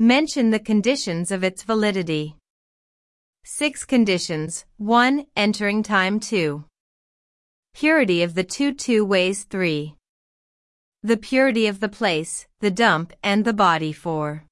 Mention the conditions of its validity. 6 conditions. 1. Entering time 2. Purity of the two two ways 3. The purity of the place, the dump, and the body 4.